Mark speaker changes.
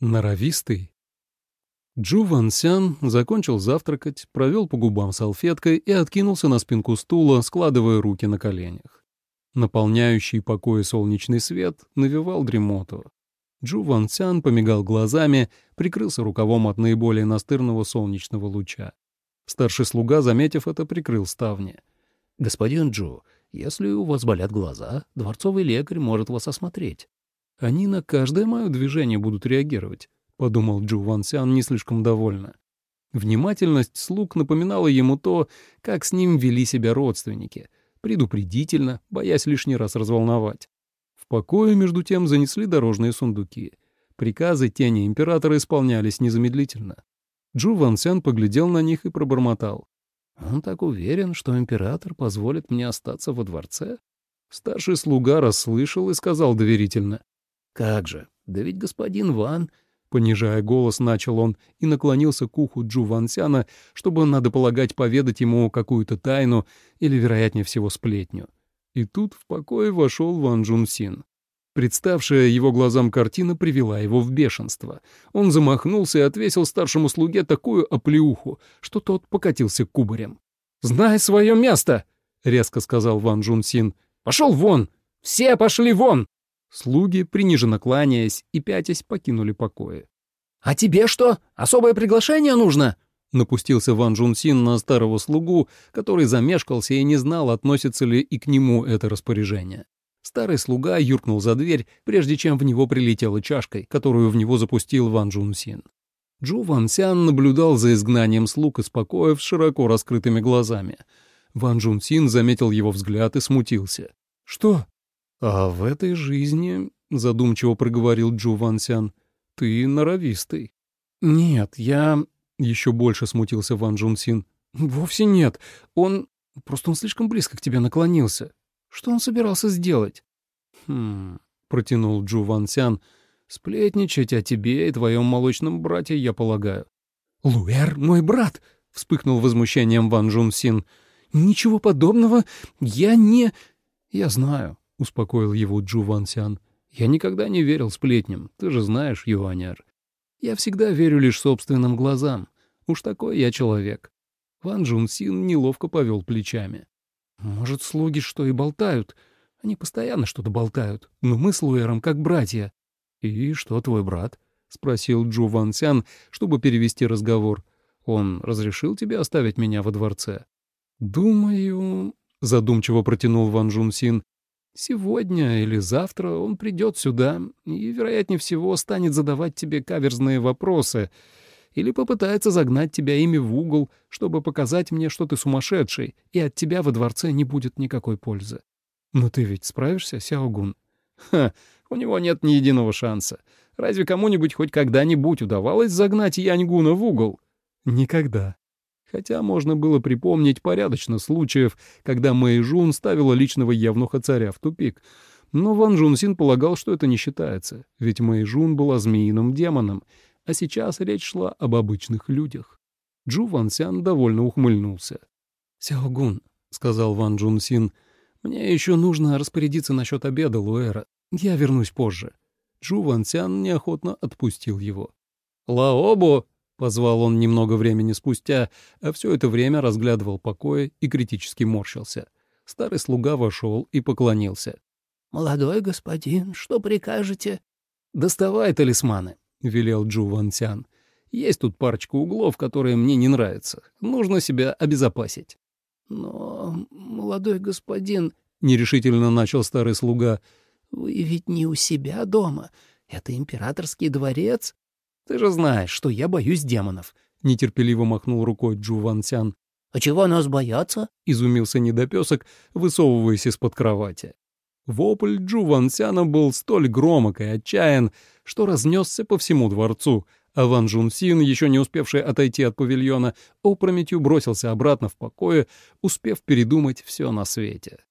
Speaker 1: Норовистый. Джу Ван Сян закончил завтракать, провел по губам салфеткой и откинулся на спинку стула, складывая руки на коленях. Наполняющий покои солнечный свет навевал дремоту. Джу Ван Сян помигал глазами, прикрылся рукавом от наиболее настырного солнечного луча. Старший слуга, заметив это, прикрыл ставни.
Speaker 2: «Господин Джу, если у вас болят глаза, дворцовый лекарь может вас осмотреть».
Speaker 1: «Они на каждое мое движение будут реагировать», — подумал Джу Ван Сян не слишком довольно. Внимательность слуг напоминала ему то, как с ним вели себя родственники, предупредительно, боясь лишний раз разволновать. В покое, между тем, занесли дорожные сундуки. Приказы тени императора исполнялись незамедлительно. Джу Ван Сян поглядел на них и пробормотал.
Speaker 2: «Он так уверен, что император позволит мне остаться во дворце?»
Speaker 1: Старший слуга расслышал и сказал доверительно.
Speaker 2: «Как же, да ведь господин Ван...»
Speaker 1: Понижая голос, начал он и наклонился к уху Джу Вансяна, чтобы, надо полагать, поведать ему какую-то тайну или, вероятнее всего, сплетню. И тут в покое вошел Ван Джун Син. Представшая его глазам картина привела его в бешенство. Он замахнулся и отвесил старшему слуге такую оплеуху, что тот покатился кубарем. «Знай свое место!» — резко сказал Ван Джун Син. «Пошел вон! Все пошли вон!» Слуги, приниженно кланяясь и пятясь, покинули покои.
Speaker 2: «А тебе что? Особое приглашение нужно?»
Speaker 1: Напустился Ван Джунсин на старого слугу, который замешкался и не знал, относится ли и к нему это распоряжение. Старый слуга юркнул за дверь, прежде чем в него прилетела чашкой, которую в него запустил Ван Джунсин. Джу Ван Сян наблюдал за изгнанием слуг из покоя с широко раскрытыми глазами. Ван Джунсин заметил его взгляд и смутился. «Что?» «А в этой жизни, — задумчиво проговорил Джу Вансян, — ты норовистый». «Нет, я...» — еще больше смутился Ван Джунсин. «Вовсе нет. Он... Просто он слишком близко к тебе наклонился. Что он собирался сделать?» «Хм...» — протянул Джу Вансян. «Сплетничать о тебе и твоем молочном брате, я полагаю». «Луэр, мой брат!» — вспыхнул возмущением Ван Джунсин. «Ничего подобного я не...» «Я знаю», — успокоил его Джу Ван Сян. «Я никогда не верил сплетням, ты же знаешь, Юаняр. Я всегда верю лишь собственным глазам. Уж такой я человек». Ван Джун Син неловко повел плечами. «Может, слуги что и болтают? Они постоянно что-то болтают, но мы с Луэром как братья». «И что твой брат?» — спросил Джу Ван Сян, чтобы перевести разговор. «Он разрешил тебе оставить меня во дворце?» «Думаю...» — задумчиво протянул Ван Джун Син. Сегодня или завтра он придет сюда и, вероятнее всего, станет задавать тебе каверзные вопросы или попытается загнать тебя ими в угол, чтобы показать мне, что ты сумасшедший, и от тебя во дворце не будет никакой пользы. Но ты ведь справишься, Сяогун? Ха, у него нет ни единого шанса. Разве кому-нибудь хоть когда-нибудь удавалось загнать Яньгуна в угол? Никогда хотя можно было припомнить порядочно случаев, когда Мэй Жун ставила личного явнуха царя в тупик. Но Ван Жун Син полагал, что это не считается, ведь Мэй Жун была змеиным демоном, а сейчас речь шла об обычных людях. Джу Ван Сян довольно ухмыльнулся. «Сяогун», — сказал Ван Джун Син, — «мне еще нужно распорядиться насчет обеда Луэра. Я вернусь позже». Джу Ван Сян неохотно отпустил его. «Лаобо!» — позвал он немного времени спустя, а все это время разглядывал покои и критически морщился. Старый слуга вошел и поклонился.
Speaker 2: «Молодой господин, что прикажете?»
Speaker 1: «Доставай талисманы», — велел Джу Ван Сян. «Есть тут парочка углов, которые мне не нравятся. Нужно себя обезопасить».
Speaker 2: «Но, молодой господин...»
Speaker 1: — нерешительно начал старый слуга.
Speaker 2: «Вы ведь не у себя дома. Это императорский дворец».
Speaker 1: «Ты же знаешь, что я боюсь демонов», — нетерпеливо махнул рукой Джу Ван Сян.
Speaker 2: «А чего нас бояться?»
Speaker 1: — изумился недопесок, высовываясь из-под кровати. Вопль Джу Ван Сяна был столь громок и отчаян, что разнесся по всему дворцу, а Ван Джун Син, еще не успевший отойти от павильона, опрометью бросился обратно в покое, успев передумать все на свете.